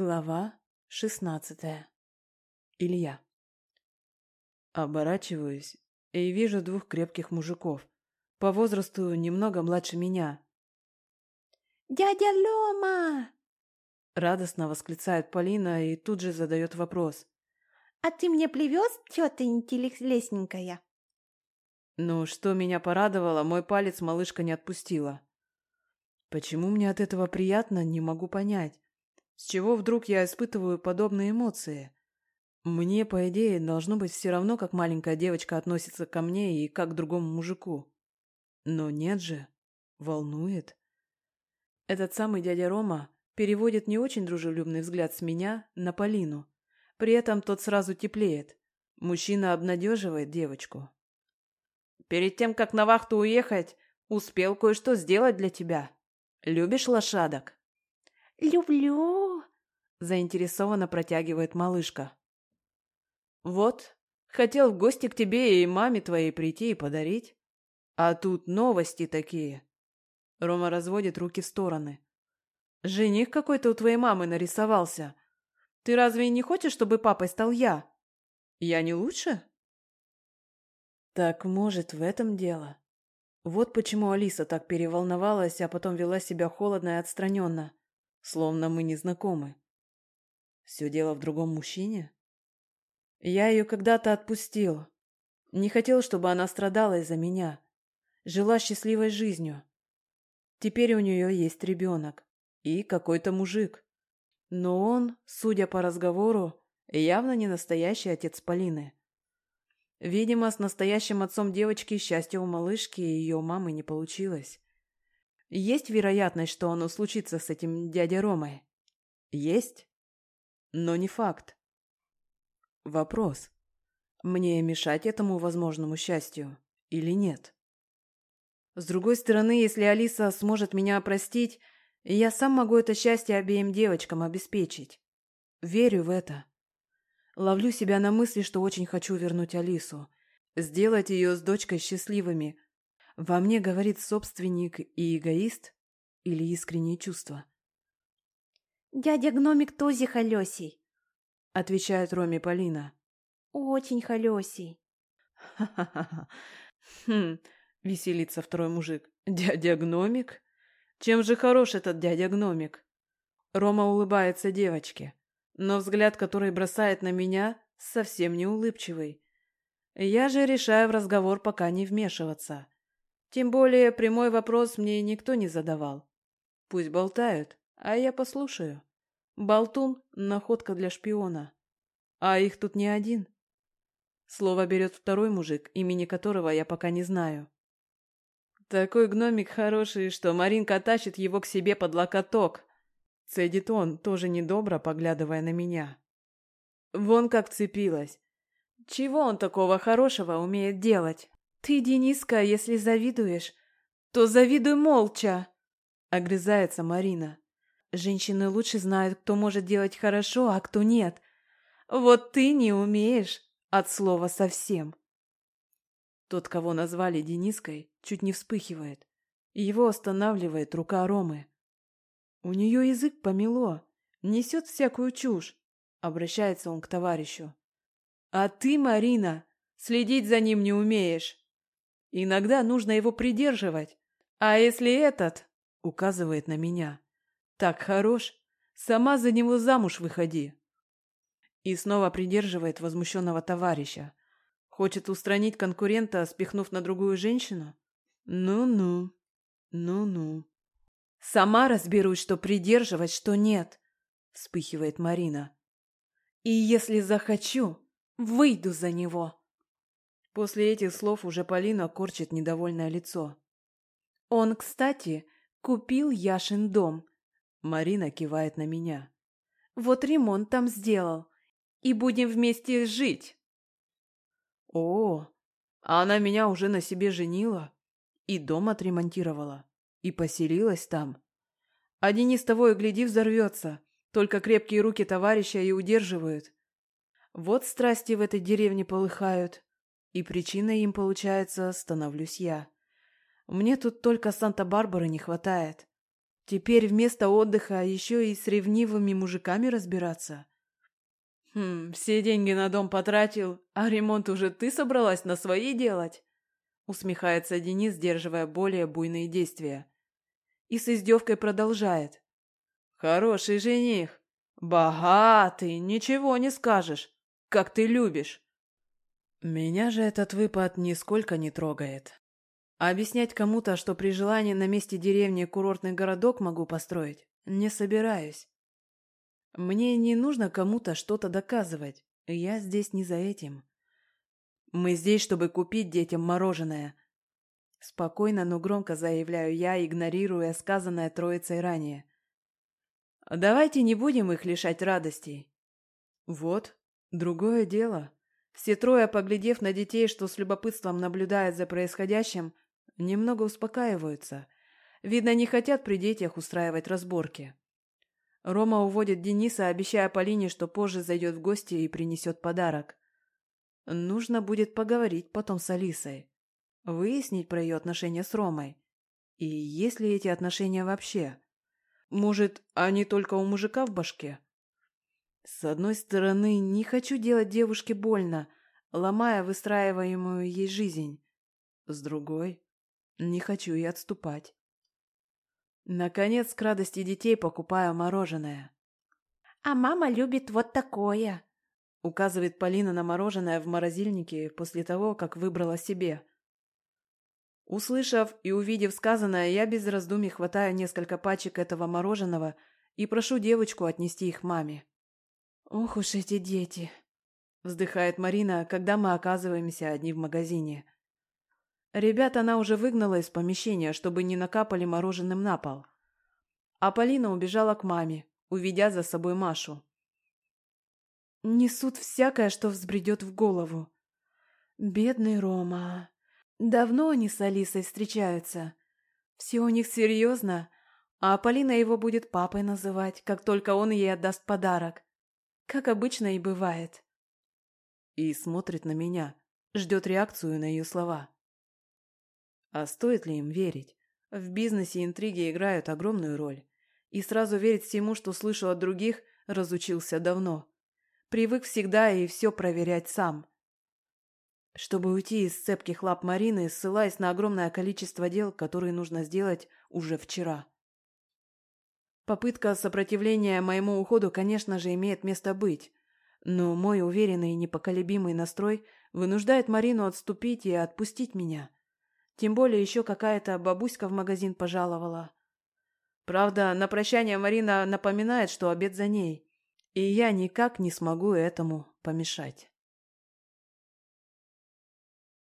Глава шестнадцатая. Илья. Оборачиваюсь и вижу двух крепких мужиков, по возрасту немного младше меня. «Дядя Лёма!» Радостно восклицает Полина и тут же задает вопрос. «А ты мне привез, тетеньки лесненькая?» Ну, что меня порадовало, мой палец малышка не отпустила. Почему мне от этого приятно, не могу понять. С чего вдруг я испытываю подобные эмоции? Мне, по идее, должно быть все равно, как маленькая девочка относится ко мне и как к другому мужику. Но нет же. Волнует. Этот самый дядя Рома переводит не очень дружелюбный взгляд с меня на Полину. При этом тот сразу теплеет. Мужчина обнадеживает девочку. «Перед тем, как на вахту уехать, успел кое-что сделать для тебя. Любишь лошадок?» «Люблю!» — заинтересованно протягивает малышка. «Вот, хотел в гости к тебе и маме твоей прийти и подарить. А тут новости такие». Рома разводит руки в стороны. «Жених какой-то у твоей мамы нарисовался. Ты разве не хочешь, чтобы папой стал я? Я не лучше?» Так, может, в этом дело. Вот почему Алиса так переволновалась, а потом вела себя холодно и отстраненно словно мы не знакомы. Все дело в другом мужчине? Я ее когда-то отпустил. Не хотел, чтобы она страдала из-за меня. Жила счастливой жизнью. Теперь у нее есть ребенок. И какой-то мужик. Но он, судя по разговору, явно не настоящий отец Полины. Видимо, с настоящим отцом девочки счастья у малышки и ее мамы не получилось. Есть вероятность, что оно случится с этим дядей Ромой? Есть. Но не факт. Вопрос. Мне мешать этому возможному счастью или нет? С другой стороны, если Алиса сможет меня простить, я сам могу это счастье обеим девочкам обеспечить. Верю в это. Ловлю себя на мысли, что очень хочу вернуть Алису, сделать ее с дочкой счастливыми, во мне говорит собственник и эгоист или искренние чувства? «Дядя гномик тоже холесей», — отвечает Роме Полина. «Очень холесей». «Ха-ха-ха! Хм!» — веселится второй мужик. «Дядя гномик? Чем же хорош этот дядя гномик?» Рома улыбается девочке, но взгляд, который бросает на меня, совсем не улыбчивый. Я же решаю в разговор пока не вмешиваться. Тем более прямой вопрос мне никто не задавал. Пусть болтают, а я послушаю. Болтун — находка для шпиона. А их тут не один. Слово берет второй мужик, имени которого я пока не знаю. Такой гномик хороший, что Маринка тащит его к себе под локоток. Цедит он, тоже недобро, поглядывая на меня. Вон как вцепилась. Чего он такого хорошего умеет делать? «Ты, Дениска, если завидуешь, то завидуй молча!» — огрызается Марина. «Женщины лучше знают, кто может делать хорошо, а кто нет. Вот ты не умеешь от слова совсем!» Тот, кого назвали Дениской, чуть не вспыхивает. Его останавливает рука Ромы. У нее язык помело, несет всякую чушь. Обращается он к товарищу. «А ты, Марина, следить за ним не умеешь!» Иногда нужно его придерживать. А если этот, указывает на меня, так хорош, сама за него замуж выходи. И снова придерживает возмущенного товарища. Хочет устранить конкурента, спихнув на другую женщину? Ну-ну, ну-ну. Сама разберусь, что придерживать, что нет, вспыхивает Марина. И если захочу, выйду за него. После этих слов уже Полина корчит недовольное лицо. «Он, кстати, купил Яшин дом», — Марина кивает на меня. «Вот ремонт там сделал, и будем вместе жить». «О, а она меня уже на себе женила, и дом отремонтировала, и поселилась там. А Денис того и гляди взорвется, только крепкие руки товарища и удерживают. Вот страсти в этой деревне полыхают». И причиной им, получается, становлюсь я. Мне тут только Санта-Барбары не хватает. Теперь вместо отдыха еще и с ревнивыми мужиками разбираться. Хм, все деньги на дом потратил, а ремонт уже ты собралась на свои делать? Усмехается Денис, сдерживая более буйные действия. И с издевкой продолжает. Хороший жених. Богатый, ничего не скажешь. Как ты любишь. Меня же этот выпад нисколько не трогает. А объяснять кому-то, что при желании на месте деревни курортный городок могу построить, не собираюсь. Мне не нужно кому-то что-то доказывать. Я здесь не за этим. Мы здесь, чтобы купить детям мороженое. Спокойно, но громко заявляю я, игнорируя сказанное троицей ранее. Давайте не будем их лишать радостей. Вот, другое дело. Все трое, поглядев на детей, что с любопытством наблюдают за происходящим, Немного успокаиваются. Видно, не хотят при детях устраивать разборки. Рома уводит Дениса, обещая Полине, что позже зайдет в гости и принесет подарок. Нужно будет поговорить потом с Алисой. Выяснить про ее отношения с Ромой. И есть ли эти отношения вообще? Может, они только у мужика в башке? С одной стороны, не хочу делать девушке больно, ломая выстраиваемую ей жизнь. С другой, не хочу и отступать. Наконец, к радости детей покупаю мороженое. «А мама любит вот такое», — указывает Полина на мороженое в морозильнике после того, как выбрала себе. Услышав и увидев сказанное, я без раздумий хватаю несколько пачек этого мороженого и прошу девочку отнести их маме. «Ох уж эти дети!» — вздыхает Марина, когда мы оказываемся одни в магазине. Ребят она уже выгнала из помещения, чтобы не накапали мороженым на пол. А Полина убежала к маме, уведя за собой Машу. Несут всякое, что взбредет в голову. Бедный Рома. Давно они с Алисой встречаются. Все у них серьезно, а Полина его будет папой называть, как только он ей отдаст подарок. Как обычно и бывает. И смотрит на меня, ждет реакцию на ее слова. А стоит ли им верить? В бизнесе интриги играют огромную роль. И сразу верить всему, что слышу от других, разучился давно. Привык всегда и все проверять сам. Чтобы уйти из цепких лап Марины, ссылаясь на огромное количество дел, которые нужно сделать уже вчера. Попытка сопротивления моему уходу, конечно же, имеет место быть. Но мой уверенный и непоколебимый настрой вынуждает Марину отступить и отпустить меня. Тем более еще какая-то бабуська в магазин пожаловала. Правда, на прощание Марина напоминает, что обед за ней, и я никак не смогу этому помешать.